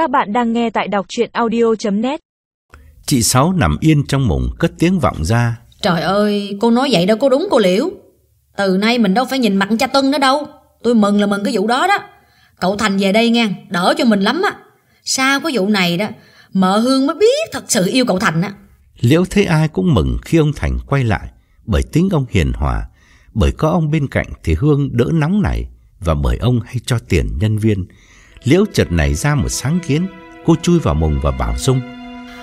Các bạn đang nghe tại đọc chuyện audio.net Chị Sáu nằm yên trong mùng cất tiếng vọng ra. Trời ơi, cô nói vậy đâu có đúng cô Liễu. Từ nay mình đâu phải nhìn mặt cha Tân nữa đâu. Tôi mừng là mừng cái vụ đó đó. Cậu Thành về đây nha, đỡ cho mình lắm á. Sao có vụ này đó, mợ Hương mới biết thật sự yêu cậu Thành á. Liễu thấy ai cũng mừng khi ông Thành quay lại, bởi tính ông hiền hòa, bởi có ông bên cạnh thì Hương đỡ nóng này, và bởi ông hay cho tiền nhân viên. Liễu chợt nảy ra một sáng kiến, cô chui vào mùng và bảo Dung.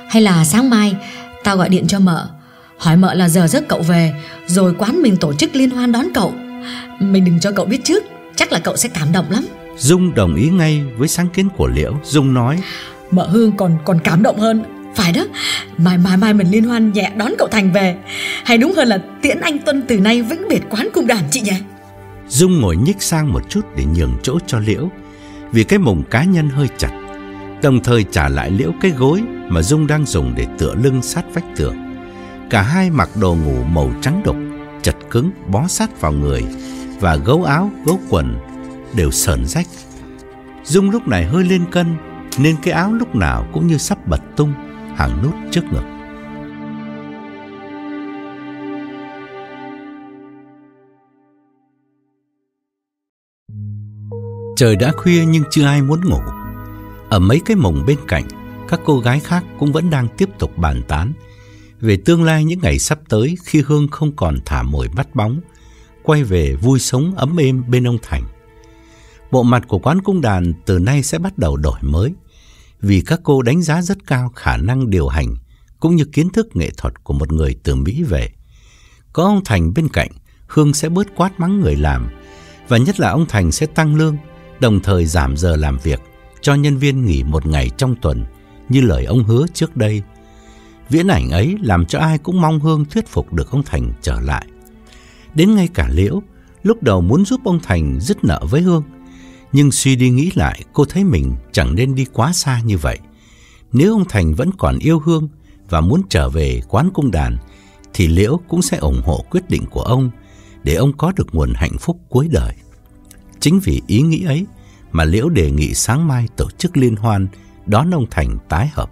Hay là sáng mai, tao gọi điện cho mợ, hỏi mợ là giờ giấc cậu về, rồi quán mình tổ chức liên hoan đón cậu. Mình đừng cho cậu biết trước, chắc là cậu sẽ cảm động lắm. Dung đồng ý ngay với sáng kiến của Liễu. Dung nói, Mợ Hương còn còn cảm động hơn Phải đó Mai mai mai mình liên hoan nhẹ đón cậu Thành về Hay đúng hơn là tiễn anh Tuân từ nay vĩnh biệt quán cung đàn chị nhỉ Dung ngồi nhích sang một chút để nhường chỗ cho Liễu, vì cái mùng cá nhân hơi chặt. Đồng thời trả lại Liễu cái gối mà Dung đang dùng để tựa lưng sát vách tường. Cả hai mặc đồ ngủ màu trắng đục, chật cứng, bó sát vào người, và gấu áo, gấu quần đều sờn rách. Dung lúc này hơi lên cân, nên cái áo lúc nào cũng như sắp bật tung, hàng nút trước ngực. Trời đã khuya nhưng chưa ai muốn ngủ. Ở mấy cái mồng bên cạnh, các cô gái khác cũng vẫn đang tiếp tục bàn tán về tương lai những ngày sắp tới khi Hương không còn thả mồi bắt bóng, quay về vui sống ấm êm bên ông Thành. Bộ mặt của quán cung đàn từ nay sẽ bắt đầu đổi mới, vì các cô đánh giá rất cao khả năng điều hành cũng như kiến thức nghệ thuật của một người từ Mỹ về. Có ông Thành bên cạnh, Hương sẽ bớt quát mắng người làm, và nhất là ông Thành sẽ tăng lương, đồng thời giảm giờ làm việc, cho nhân viên nghỉ một ngày trong tuần, như lời ông hứa trước đây. Viễn ảnh ấy làm cho ai cũng mong Hương thuyết phục được ông Thành trở lại. Đến ngay cả Liễu, lúc đầu muốn giúp ông Thành dứt nợ với Hương, nhưng suy đi nghĩ lại, cô thấy mình chẳng nên đi quá xa như vậy. Nếu ông Thành vẫn còn yêu Hương và muốn trở về quán cung đàn, thì Liễu cũng sẽ ủng hộ quyết định của ông để ông có được nguồn hạnh phúc cuối đời. Chính vì ý nghĩ ấy mà Liễu đề nghị sáng mai tổ chức liên hoan đón ông Thành tái hợp.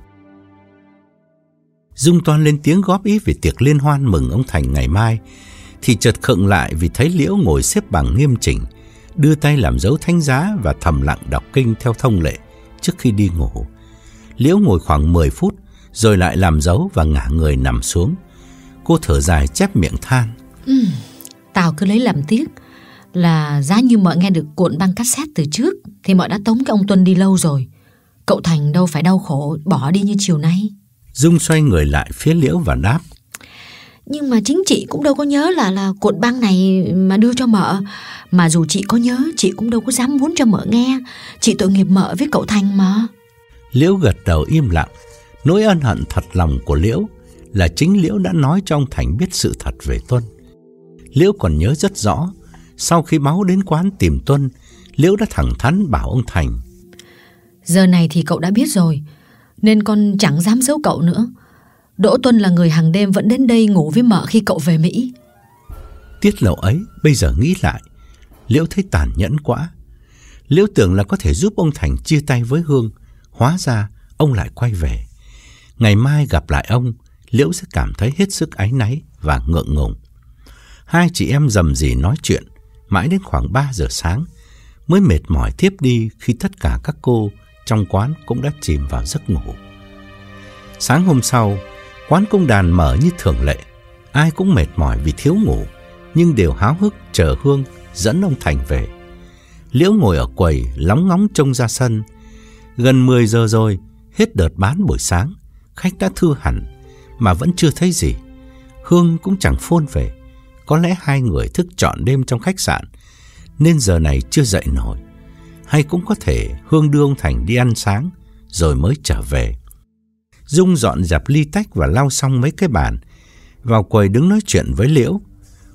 Dung Toan lên tiếng góp ý về tiệc liên hoan mừng ông Thành ngày mai, thì chợt khựng lại vì thấy Liễu ngồi xếp bằng nghiêm chỉnh, đưa tay làm dấu thánh giá và thầm lặng đọc kinh theo thông lệ trước khi đi ngủ. Liễu ngồi khoảng 10 phút rồi lại làm dấu và ngả người nằm xuống. Cô thở dài chép miệng than. Ừ, tao cứ lấy làm tiếc là giá như mợ nghe được cuộn băng cassette từ trước Thì mợ đã tống cái ông Tuân đi lâu rồi Cậu Thành đâu phải đau khổ bỏ đi như chiều nay Dung xoay người lại phía Liễu và đáp. Nhưng mà chính chị cũng đâu có nhớ là là cuộn băng này mà đưa cho mợ Mà dù chị có nhớ chị cũng đâu có dám muốn cho mợ nghe Chị tội nghiệp mợ với cậu Thành mà Liễu gật đầu im lặng. Nỗi ân hận thật lòng của Liễu là chính Liễu đã nói cho ông Thành biết sự thật về Tuân. Liễu còn nhớ rất rõ, sau khi báo đến quán tìm Tuân, Liễu đã thẳng thắn bảo ông Thành. Giờ này thì cậu đã biết rồi Nên con chẳng dám giấu cậu nữa Đỗ Tuân là người hàng đêm vẫn đến đây ngủ với mợ khi cậu về Mỹ Tiết lộ ấy, bây giờ nghĩ lại, Liễu thấy tàn nhẫn quá. Liễu tưởng là có thể giúp ông Thành chia tay với Hương, hóa ra ông lại quay về. Ngày mai gặp lại ông, Liễu sẽ cảm thấy hết sức áy náy và ngượng ngùng. Hai chị em dầm gì nói chuyện, mãi đến khoảng 3 giờ sáng, mới mệt mỏi tiếp đi khi tất cả các cô trong quán cũng đã chìm vào giấc ngủ. Sáng hôm sau, quán công đàn mở như thường lệ. Ai cũng mệt mỏi vì thiếu ngủ, nhưng đều háo hức chờ Hương dẫn ông Thành về. Liễu ngồi ở quầy, lóng ngóng trông ra sân. Gần 10 giờ rồi, hết đợt bán buổi sáng, khách đã thư hẳn, mà vẫn chưa thấy gì. Hương cũng chẳng phôn về. Có lẽ hai người thức trọn đêm trong khách sạn, nên giờ này chưa dậy nổi. Hay cũng có thể Hương đưa ông Thành đi ăn sáng, rồi mới trở về. Dung dọn dẹp ly tách và lau xong mấy cái bàn, vào quầy đứng nói chuyện với Liễu.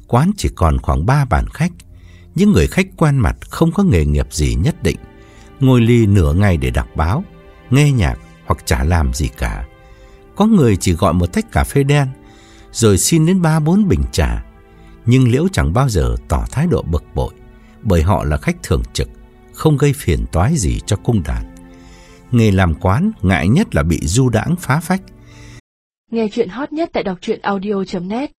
Quán chỉ còn khoảng ba bàn khách, những người khách quen mặt không có nghề nghiệp gì nhất định, ngồi ly nửa ngày để đọc báo, nghe nhạc hoặc chả làm gì cả. Có người chỉ gọi một tách cà phê đen, rồi xin đến ba bốn bình trà. Nhưng Liễu chẳng bao giờ tỏ thái độ bực bội, bởi họ là khách thường trực, không gây phiền toái gì cho cung đàn. nghề làm quán ngại nhất là bị du đãng phá phách. Nghe chuyện hot nhất tại đọc truyện audio.net